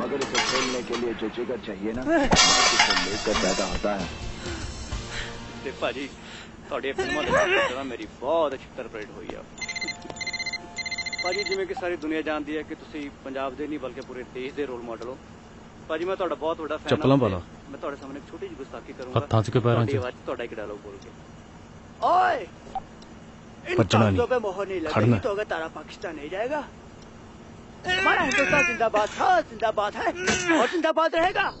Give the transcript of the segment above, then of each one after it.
मगर इसे खेलने के लिए जो जिगर चाहिए ना इसे लेकर पैदा होता है ਤੇ ਭਾਜੀ ਤੁਹਾਡੀਆਂ ਫਿਲਮਾਂ ਦੇ ਵਿੱਚ ਜਿਹੜਾ ਮੇਰੀ ਬਹੁਤ ਅੱਛੀ ਤਰ੍ਹਾਂ ਪ੍ਰੇਡ ਹੋਈ ਆ ਭਾਜੀ ਜਿਵੇਂ ਕਿ ਸਾਰੀ ਦੁਨੀਆ ਜਾਣਦੀ ਹੈ ਕਿ ਤੁਸੀਂ ਪੰਜਾਬ ਦੇ ਨਹੀਂ ਬਲਕਿ ਪੂਰੇ ਦੇਸ਼ ਦੇ ਰੋਲ ਮਾਡਲ ਹੋ ਭਾਜੀ ਮੈਂ ਤੁਹਾਡਾ ਬਹੁਤ ਵੱਡਾ ਫੈਨ ਚੱਪਲਾਂ ਪਾ ਲਾ। ਮੈਂ ਤੁਹਾਡੇ ਸਾਹਮਣੇ ਇੱਕ ਛੋਟੀ ਜਿਹੀ ਗੁਸਤਾਖੀ ਕਰੂੰਗਾ ਹੱਥਾਂ 'ਚ ਕਿ ਪੈਰਾਂ 'ਚ? ਤੁਹਾਡੀ ਆਵਾਜ਼ 'ਚ ਤੁਹਾਡਾ ਇੱਕ ਡਾਇਲੌਗ ਬੋਲ ਕੇ ਓਏ इन भज्जना नहीं। कागजों पे मोहर नहीं खड़ना लगेगी है। तो अगर तारा पाकिस्तान नहीं जाएगा हमारा हिंदुस्तान जिंदाबाद था, जिंदाबाद है, और जिंदाबाद रहेगा।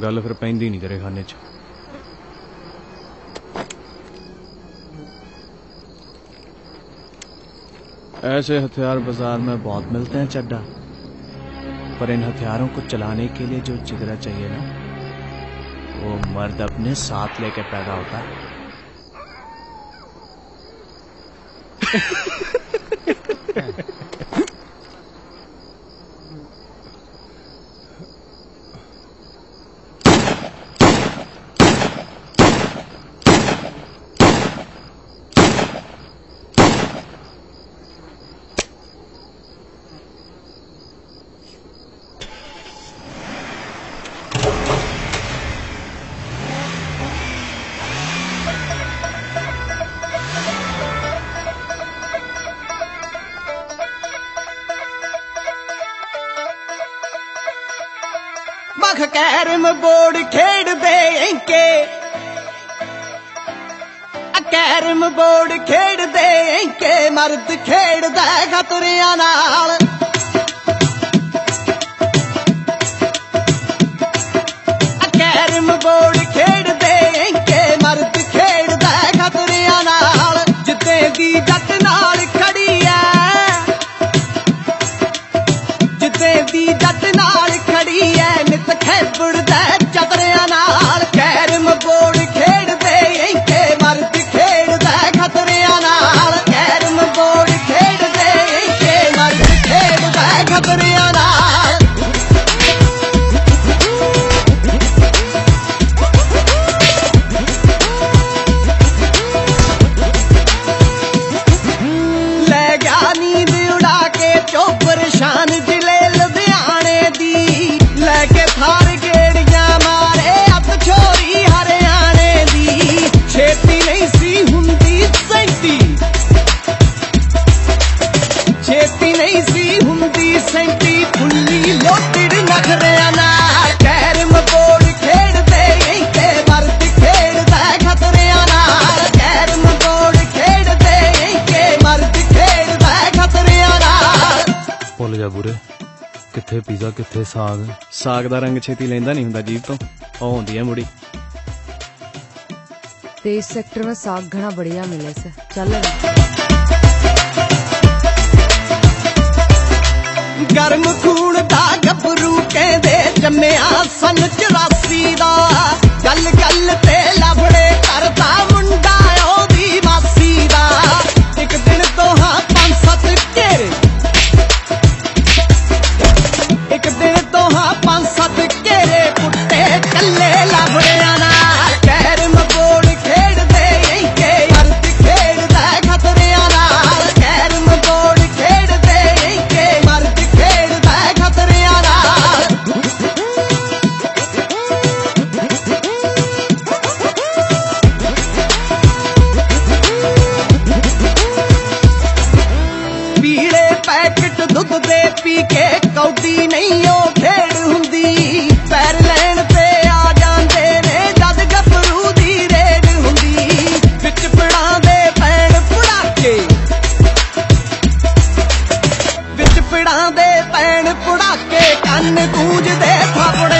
गल फिर पी तेरे खाने च। ऐसे हथियार बाज़ार में बहुत मिलते हैं, चड्डा। पर इन हथियारों को चलाने के लिए जो जिगरा चाहिए ना, वो मर्द अपने साथ लेके पैदा होता है। ハハハハ。ਮਖ ਕੈਰਮ ਬੋਰਡ ਖੇਡਦੇ ਐਂਕੇ। ਕੈਰਮ ਬੋਰਡ ਖੇਡਦੇ ਐਂਕੇ, ਮਰਦ ਖੇਡਦਾ ਖਤਰਿਆਂ ਨਾਲ। ਕੈਰਮ ਬੋਰਡ ਦੀ ਜੱਟ ਨਾਲ ਖੜੀ ਐ ਨਿਤ ਖੈਬੜਦਾ ਚਤਰਿਆਂ ਨਾਲ। ਖੈਰ ਬੋਰਡ ਪੀਜ਼ਾ ਕਿੱਥੇ ਸਾਗ ਸਾਗ ਦਾ ਰੰਗ ਛੇਤੀ ਲੈਂਦਾ ਨਹੀਂ ਹੁੰਦਾ ਜੀਭ ਤੋਂ ਉਹ ਹੁੰਦੀ ਹੈ ਮੁੜੀ तो इस सेक्टर में साग घना बढ़िया मिले से चल ਗਰਮ ਖੂਨ ਦਾ ਗੱਭਰੂ ਕਹਿੰਦੇ ਜੰਮਿਆ ਸਨ ਵਿੱਚ ਦੇ ਪੈਣ ਪੁੜਾਕੇ ਕੰਨ ਗੂੰਜਦੇ ਥਾਪੜਿਆਂ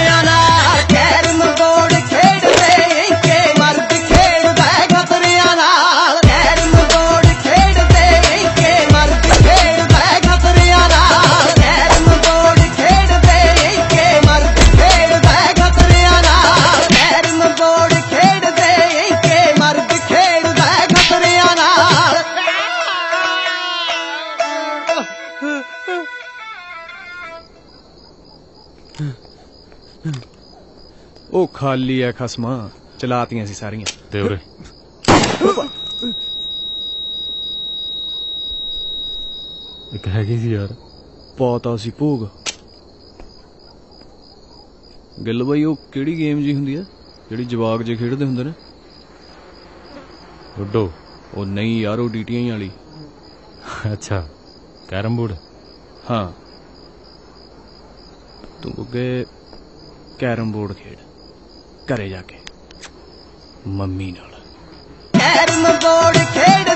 ਉਹ ਖਾਲੀ ਐ ਖਸਮਾਂ ਚਲਾਤੀਆਂ ਸੀ ਸਾਰੀਆਂ ਦੇ ਉਰੇ ਇੱਕ ਹੈਗੀ ਸੀ ਯਾਰ ਪਾਤਾ ਸੀ ਭੋਗ ਗਿੱਲ ਬਾਈ ਉਹ ਕਿਹੜੀ ਗੇਮ ਜੀ ਹੁੰਦੀ ਆ ਜਿਹੜੀ ਜਵਾਕ ਜੇ ਖੇਡਦੇ ਹੁੰਦੇ ਨੇ ਲੁੱਡੋ ਉਹ ਨਹੀਂ ਯਾਰ ਉਹ ਡੀਟੀਆਂ ਹੀ ਵਾਲੀ ਅੱਛਾ ਕੈਰਮ ਬੋਰਡ ਹਾਂ ਤੂੰ ਅੱਗੇ ਕੈਰਮ ਬੋਰਡ ਖੇਡ घरे जाके। मम्मी नोड़ खेड़